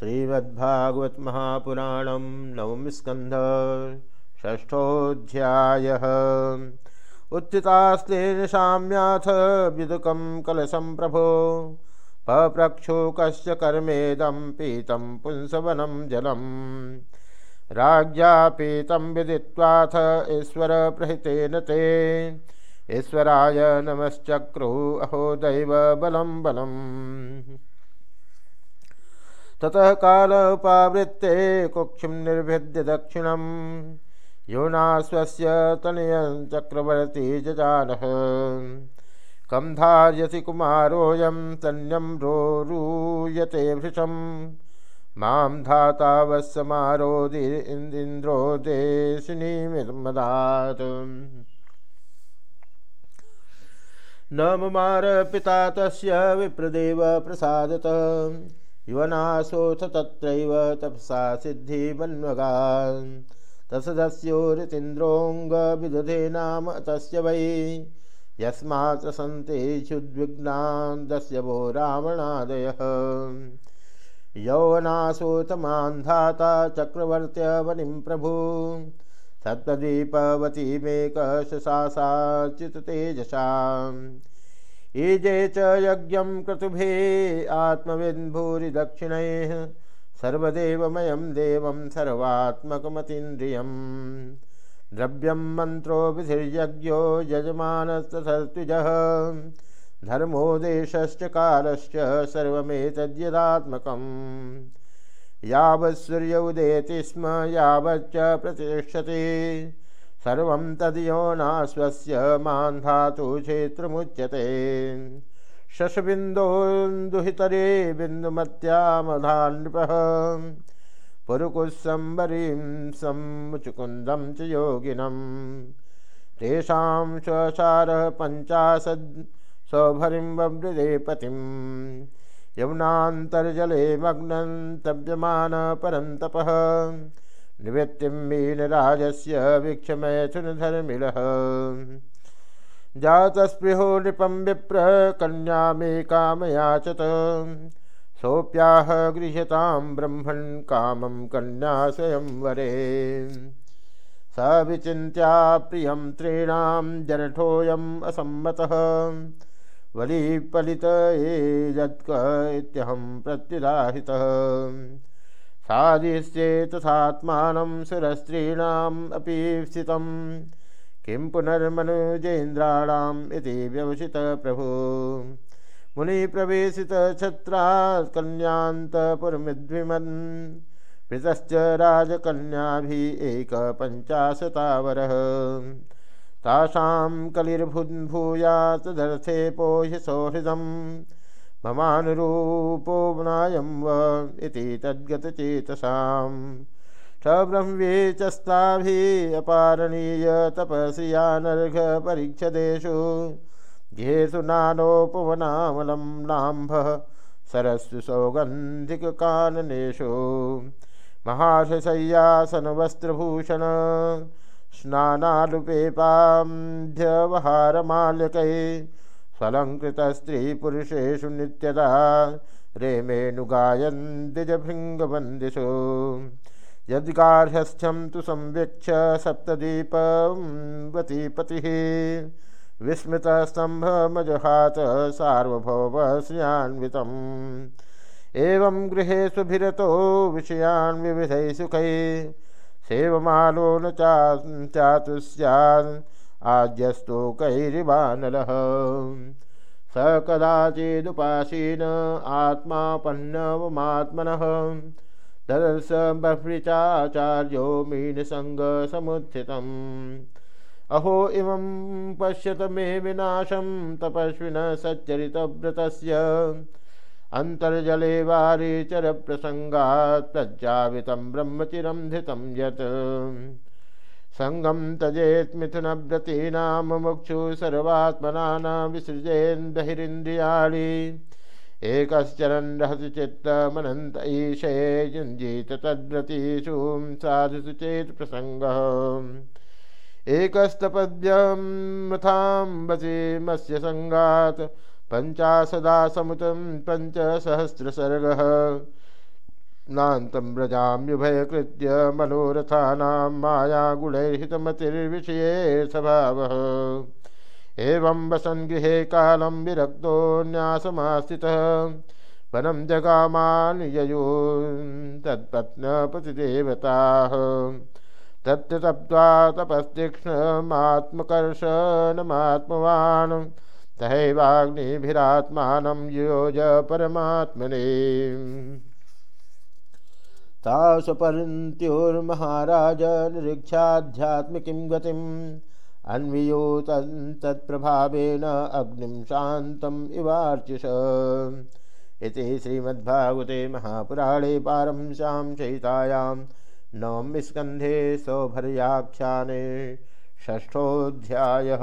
श्रीमद्भागवत महापुराण नवम स्कंध ष्ठोध्याय उत्थितास्तेन शाम्याथ विदुकं कलशं प्रभो, पप्रक्षोकश्च कर्मेदं पीतं पुंसवनं जलम्। राज्ञा विदिवाथ ईश्वर ईश्वरप्रहितेन ते। ईश्वराय नमश्चक्रु अहो दैव बलं बलम्। ततः काल उपावृत्ते कुक्षिं निर्भिद्य दक्षिणं योना स्वस्य तनयं चक्रवर्ती जजानः। कं धार्यसि कुमारोऽयं तन्यं रोरूयते भृशं माँ धातावस्समारोदि इन्द्रो देशिनीमिर्मदात् न ममार पिता तस्य विप्रदेव प्रसादतः। युवनाशोऽथ तत्रैव तपसा सिद्धिमन्वगान्। तसदस्योरितीन्द्रोऽङ्गविदधे नाम तस्य वै। यस्मात् सन्तेषुद्विग्नान् दस्य वो रावणादयः। यौवनाशोतमान् धाता चक्रवर्त्यवनिं प्रभु। सत्तदीपवतीमेकशशासाच्युततेजसाम् ईजे च यज्ञं क्रतुभे आत्मविन्भूरिदक्षिणैः सर्वदेवमयं देवं सर्वात्मकमतीन्द्रियम् द्रव्यं मन्त्रो विधिर्यज्ञो यजमानस्तथर्तुजः धर्मो देशश्च कालश्च सर्वमेतद्यदात्मकम् यावत् सूर्य उदेति स्म यावच्च प्रतिष्ठति सर्वं तद्योना स्वस्य मान् धातु क्षेत्रमुच्यते। शशबिन्दोन्दुहितरे बिन्दुमत्यामधानृपः पुरुकुस्सम्बरीं समुचुकुन्दं च योगिनं। तेषां स्वसारः पञ्चाशद् सौभरिं ववृदे पतिं। यमुनान्तर्जले मग्नं तव्यमान परन्तपः। निवृत्तिं मीनराजस्य वीक्षमैथुनधर्मिलः। जातस्पृहो नृपं विप्र कन्यामेकामयाचत सोऽप्याह गृह्यतां ब्रह्मन् कामं कन्या स्वयंवरे। स विचिन्त्या प्रियं त्रीणां जरठोऽयम् असम्मतः। वलीपलित प्रत्युदाहितः। साधिष्ये तथात्मानं सुरस्त्रीणाम् अपि स्थितं किं पुनर्मनुजेन्द्राणाम् इति व्यवसित प्रभु। मुनिप्रवेशितछत्रात् कन्यान्तपुरमिद्विमन् पृतश्च राजकन्याभिः एकपञ्चाशतावरः तासां कलिर्भुन्भूयात् दर्थे पोह्य सौहृदम्। ममानुरूपोऽनायं व इति तद्गतचेतसां स ब्रह्म्येचस्ताभिः तपस्यानर्घपरीक्षदेषु गेषु नानोपवनामलं नाम्भः सरस्सु सौगन्धिककाननेषु। महाशय्यासनवस्त्रभूषण स्नानालुपेपाभ्यवहारमाल्यकै स्वलङ्कृतस्त्रीपुरुषेषु नित्यदा। रेमेनुगायन् द्विजभृङ्गवन्दिषु यद्गार्हस्थ्यं तु संवीक्ष्य सप्तदीपवतीपतिः विस्मृतस्तम्भमजहात सार्वभौमश्रियान्वितम् एवं गृहेषु भिरतो विषयान् विविधैः सुखैः। सेवमालो न चा चातुस्यान् आद्यस्तोकैरिवानलः। स कदाचिदुपासीन आत्मापन्नवमात्मनः। दर्श बह्वृचाचार्यो मीनसङ्गसमुत्थितम्। अहो, इमं पश्यत मे विनाशं, तपस्विन सच्चरितव्रतस्य। अन्तर्जले वारीचरप्रसङ्गात् प्रज्जावितं ब्रह्मचिरं धृतं यत्। सङ्गं त्यजेत् मिथुनव्रतीनां मुक्षु सर्वात्मना न विसृजेन् बहिरिन्द्रियाणि रहसि चित्तमनन्त ईशे युञ्जीत तद्व्रतीषु साधुषु चेत् प्रसङ्गः। एकस्तपद्यं मथां वसीमस्य सङ्गात्, पञ्चाशदासमुतं पञ्चसहस्रसर्गः। नान्तं व्रजाम्युभयकृत्य मनोरथानां मायागुणैर्हितमतिर्विषये स्वभावः। एवं वसन् गृहे कालं विरक्तो न्यासमास्थितः। वनं जगामान् ययो तत्पत्नपतिदेवताः। तत्र तप्त्वा तपस्तीक्ष्णमात्मकर्षणमात्मवान् तहैवाग्निभिरात्मानं योज परमात्मने। तासपरन्त्योर्महाराज निरीक्षाध्यात्मिकीं गतिम् अन्वियो तत्प्रभावेन अग्निं शान्तम् इवार्चिष। इति श्रीमद्भागवते महापुराणे पारंशां चयितायां नवमस्कन्धे सौभर्याख्याने षष्ठोऽध्यायः।